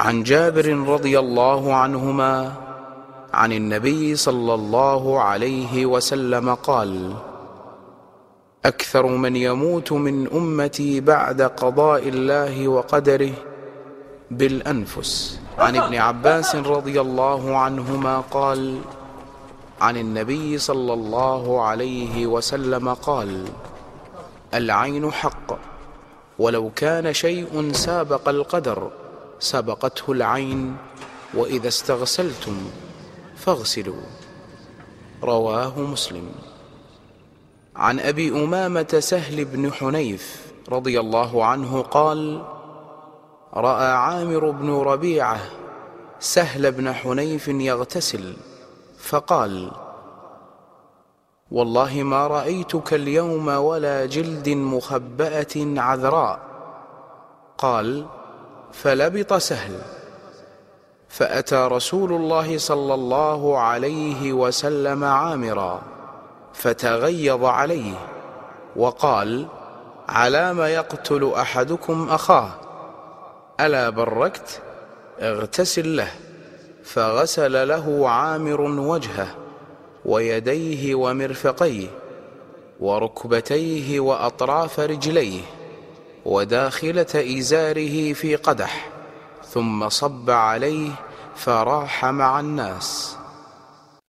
عن جابر رضي الله عنهما عن النبي صلى الله عليه وسلم قال أكثر من يموت من أمتي بعد قضاء الله وقدره بالأنفس. عن ابن عباس رضي الله عنهما قال عن النبي صلى الله عليه وسلم قال العين حق ولو كان شيء سابق القدر. سبقته العين وإذا استغسلتم فاغسلوا. رواه مسلم. عن أبي أمامة سهل بن حنيف رضي الله عنه قال رأى عامر بن ربيعة سهل بن حنيف يغتسل فقال والله ما رأيتك اليوم ولا جلد مخبأة عذراء. قال فلبط سهل. فأتى رسول الله صلى الله عليه وسلم عامرا فتغيظ عليه وقال علام يقتل أحدكم أخاه ألا بركت؟ اغتسل له. فغسل له عامر وجهه ويديه ومرفقيه وركبتيه وأطراف رجليه. وداخلة إزاره في قدح ثم صب عليه فراح مع الناس.